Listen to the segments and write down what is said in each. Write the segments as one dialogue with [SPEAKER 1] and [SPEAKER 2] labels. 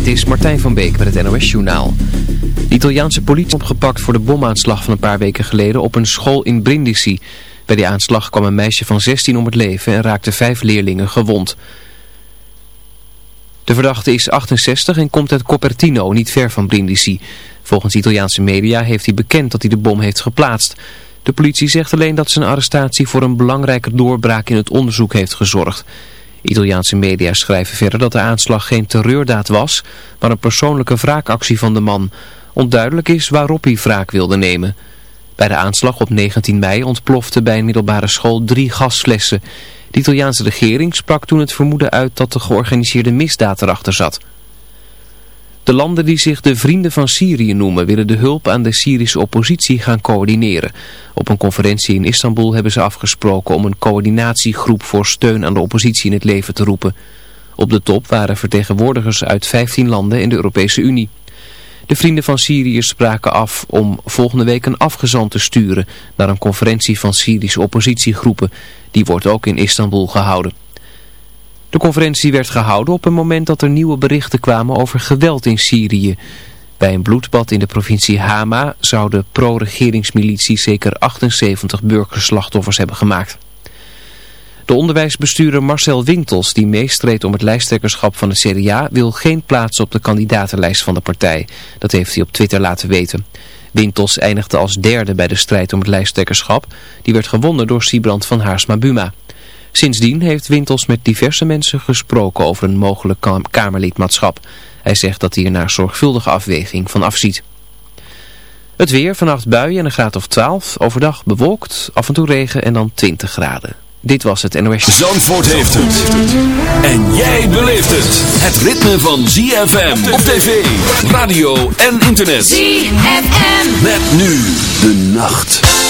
[SPEAKER 1] Dit is Martijn van Beek met het NOS Journaal. De Italiaanse politie opgepakt voor de bomaanslag van een paar weken geleden op een school in Brindisi. Bij die aanslag kwam een meisje van 16 om het leven en raakte vijf leerlingen gewond. De verdachte is 68 en komt uit Copertino, niet ver van Brindisi. Volgens Italiaanse media heeft hij bekend dat hij de bom heeft geplaatst. De politie zegt alleen dat zijn arrestatie voor een belangrijke doorbraak in het onderzoek heeft gezorgd. Italiaanse media schrijven verder dat de aanslag geen terreurdaad was, maar een persoonlijke wraakactie van de man. Onduidelijk is waarop hij wraak wilde nemen. Bij de aanslag op 19 mei ontplofte bij een middelbare school drie gasflessen. De Italiaanse regering sprak toen het vermoeden uit dat de georganiseerde misdaad erachter zat. De landen die zich de Vrienden van Syrië noemen willen de hulp aan de Syrische oppositie gaan coördineren. Op een conferentie in Istanbul hebben ze afgesproken om een coördinatiegroep voor steun aan de oppositie in het leven te roepen. Op de top waren vertegenwoordigers uit 15 landen in de Europese Unie. De Vrienden van Syrië spraken af om volgende week een afgezant te sturen naar een conferentie van Syrische oppositiegroepen. Die wordt ook in Istanbul gehouden. De conferentie werd gehouden op een moment dat er nieuwe berichten kwamen over geweld in Syrië. Bij een bloedbad in de provincie Hama zouden pro-regeringsmilities zeker 78 burgerslachtoffers hebben gemaakt. De onderwijsbestuurder Marcel Wintels, die meestreed om het lijsttrekkerschap van de CDA, wil geen plaats op de kandidatenlijst van de partij. Dat heeft hij op Twitter laten weten. Wintels eindigde als derde bij de strijd om het lijsttrekkerschap. Die werd gewonnen door Siebrand van Haarsma-Buma. Sindsdien heeft Wintels met diverse mensen gesproken over een mogelijk Kamerlidmaatschap. Hij zegt dat hij er naar zorgvuldige afweging van afziet. Het weer, vannacht buien en een graad of 12. Overdag bewolkt, af en toe regen en dan 20 graden. Dit was het NOS.
[SPEAKER 2] Zandvoort heeft het. En jij beleeft het. Het ritme van ZFM op tv, radio en internet.
[SPEAKER 3] ZFM.
[SPEAKER 2] Met nu de nacht.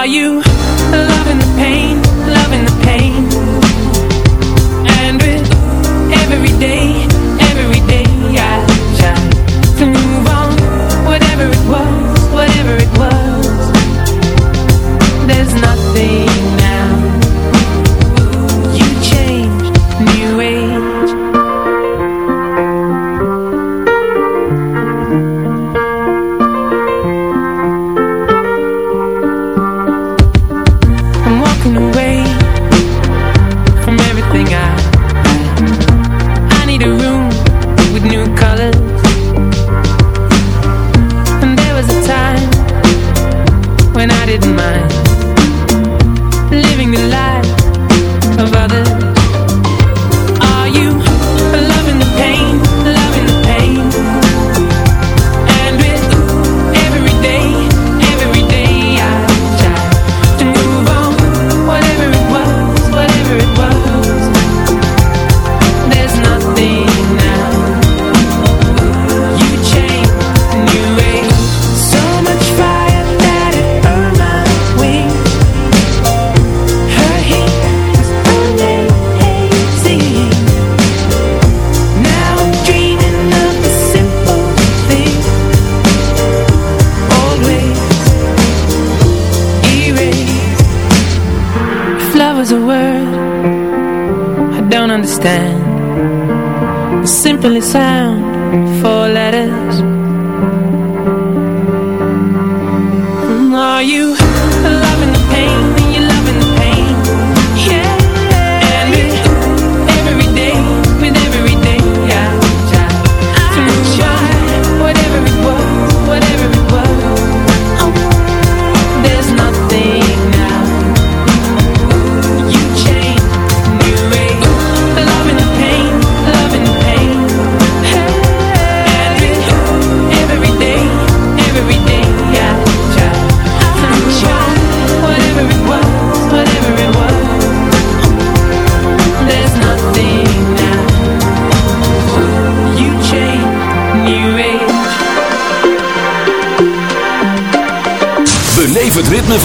[SPEAKER 4] Are you loving the pain, loving the pain? And with every day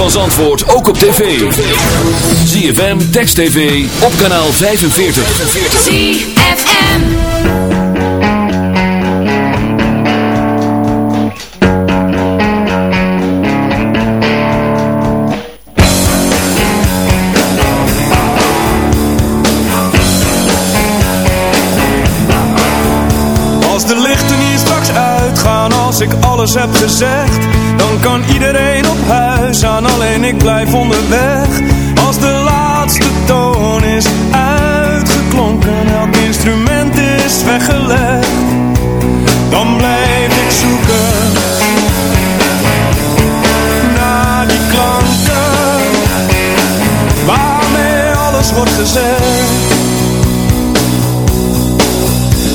[SPEAKER 2] Als antwoord ook op tv. ZFM, Text TV, op kanaal 45.
[SPEAKER 5] ZFM
[SPEAKER 6] Als de lichten hier straks uitgaan, als ik alles heb gezegd, dan kan iedereen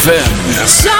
[SPEAKER 7] ZFM.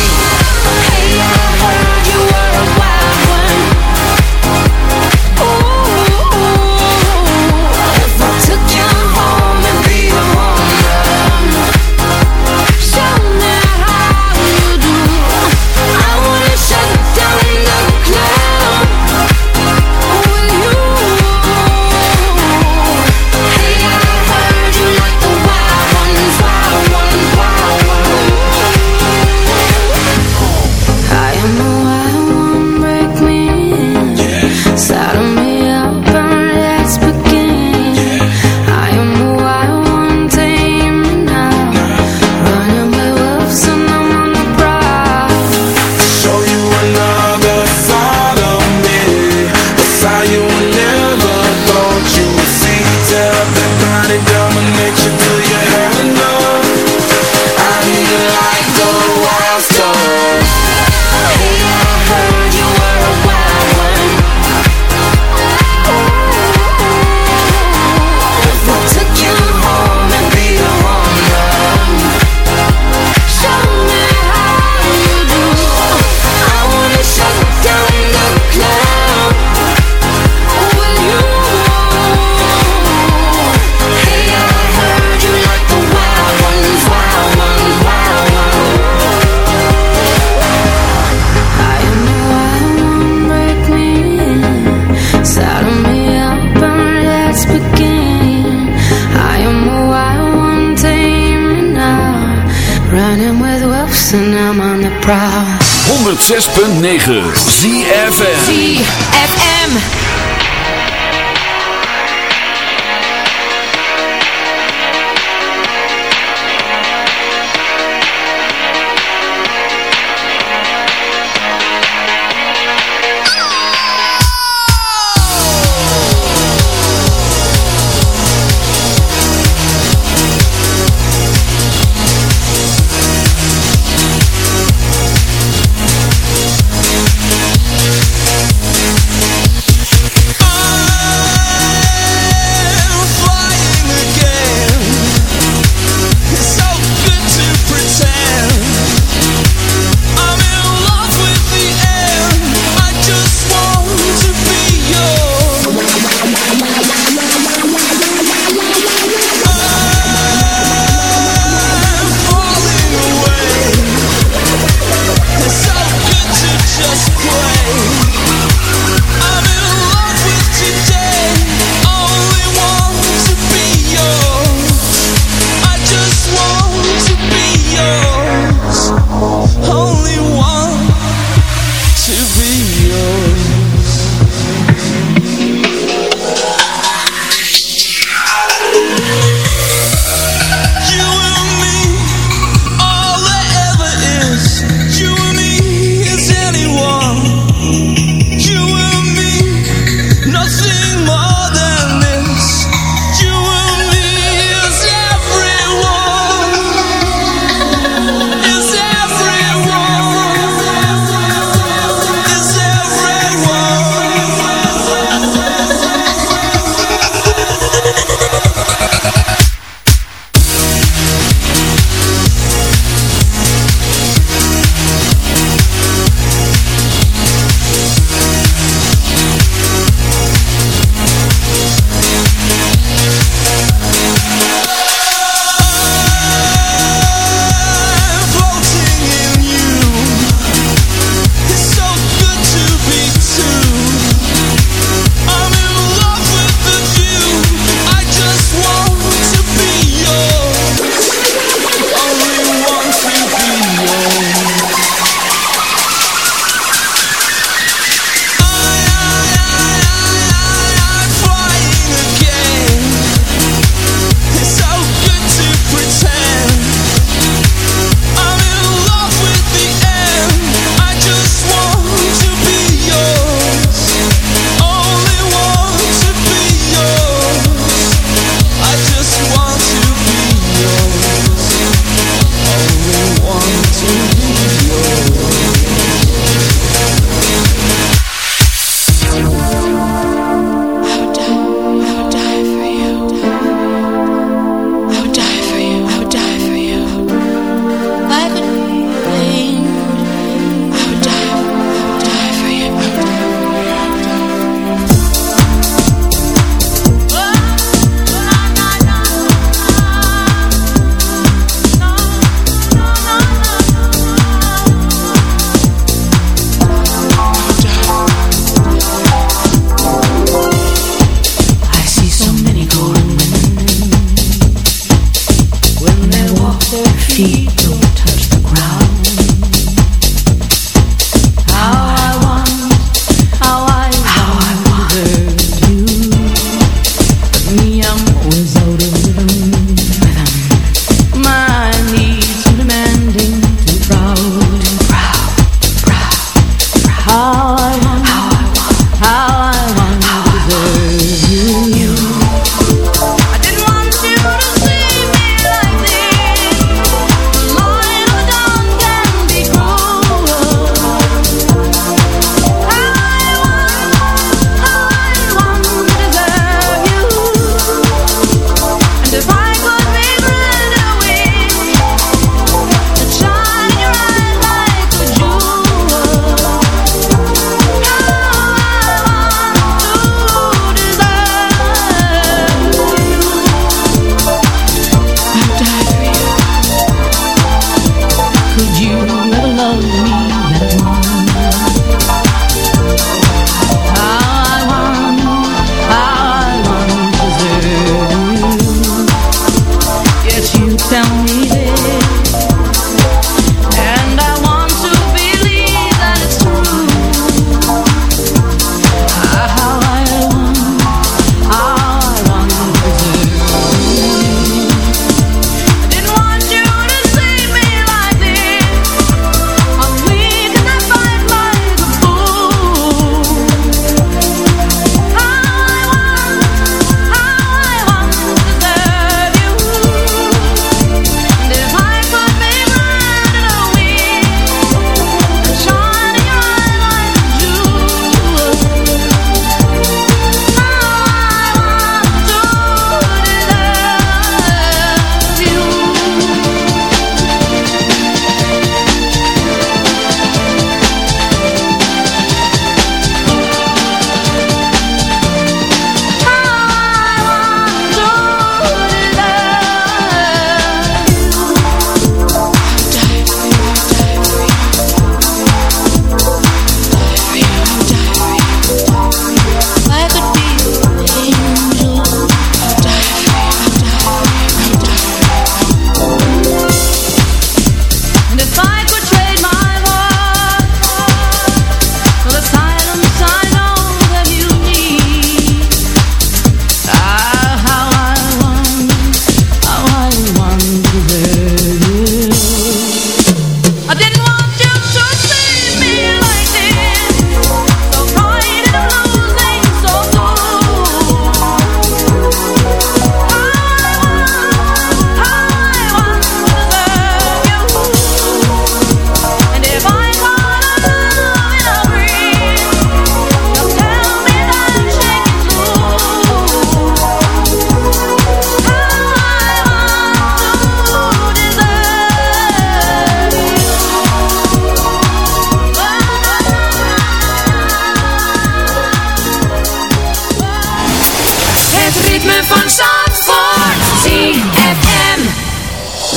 [SPEAKER 2] 106.9 ZFM
[SPEAKER 4] ZFM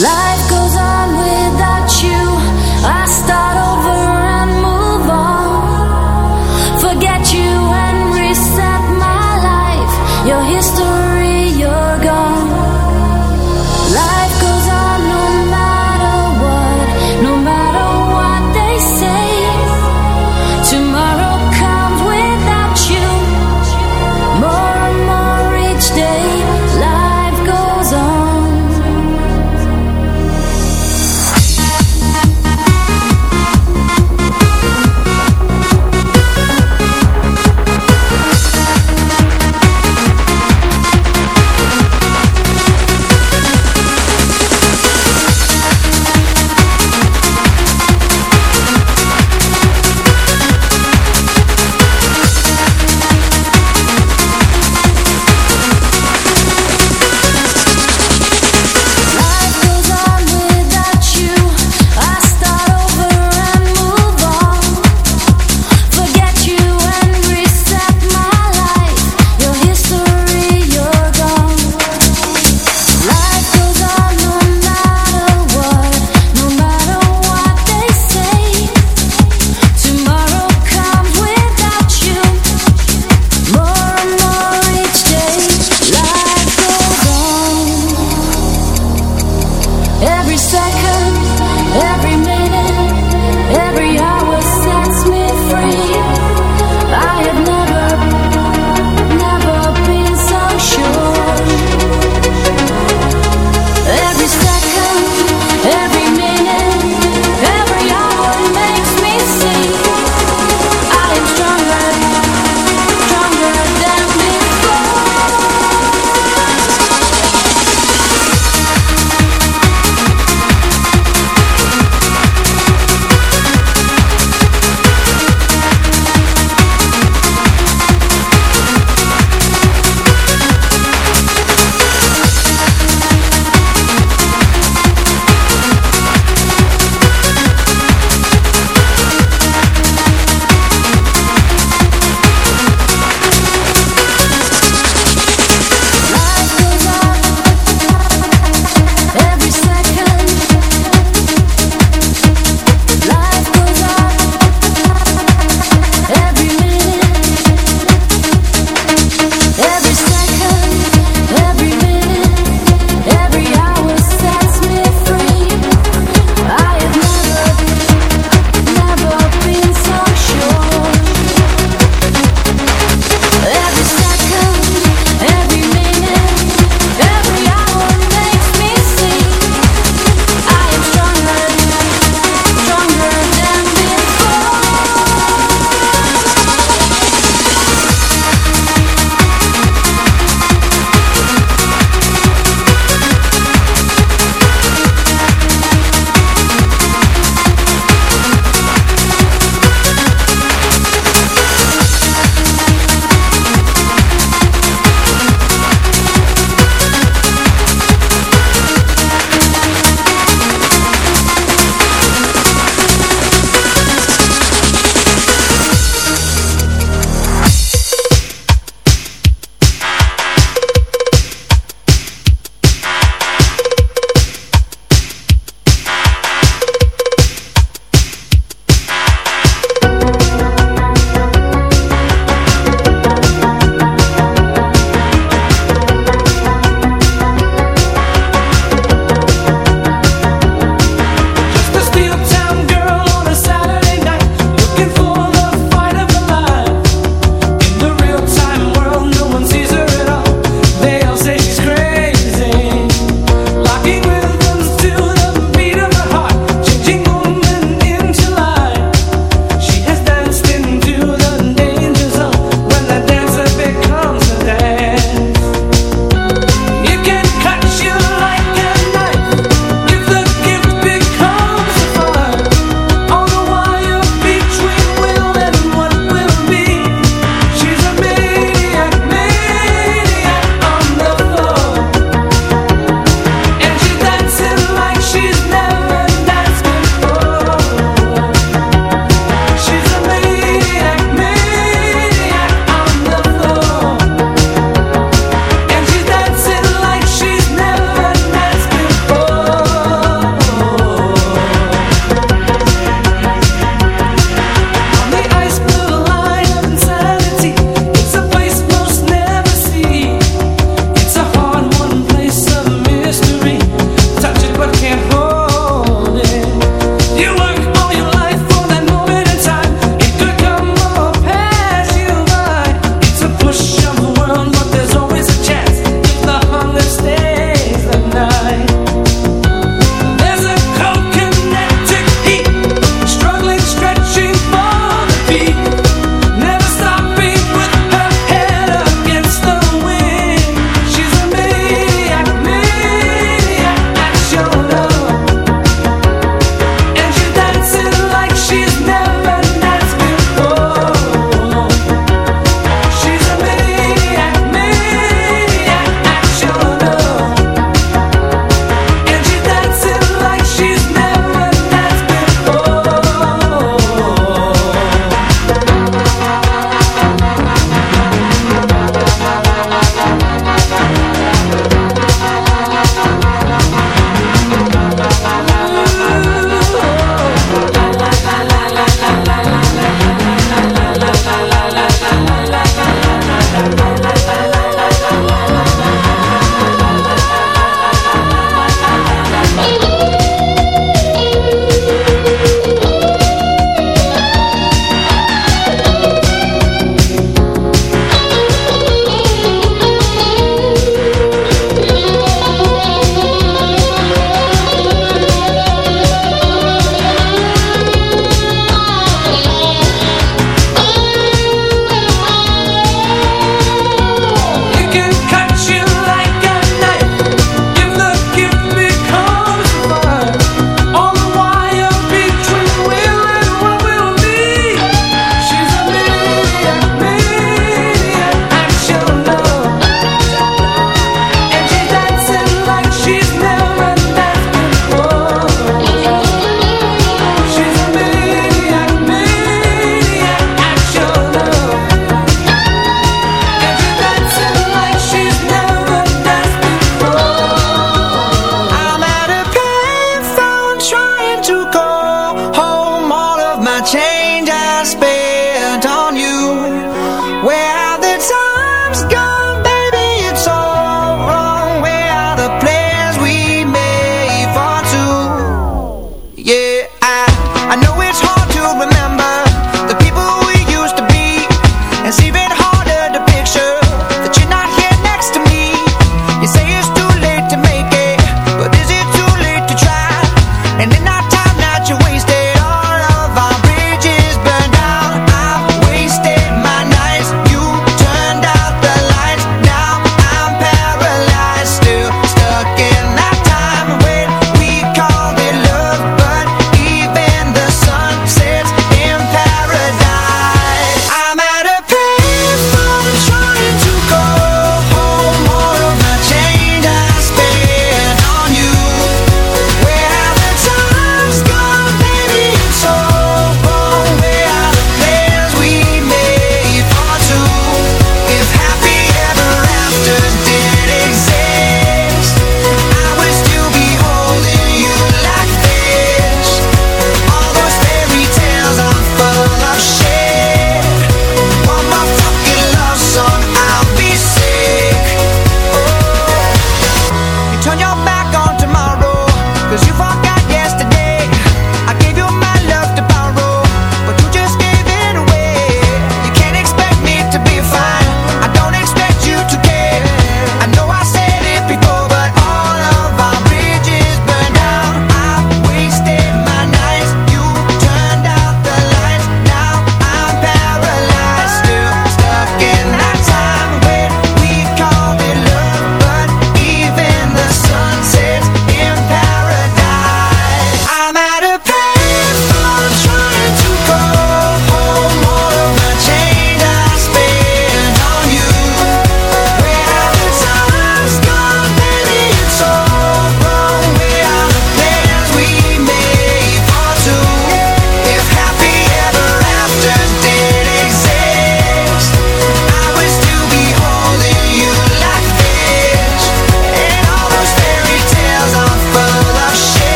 [SPEAKER 3] Life goes on without you.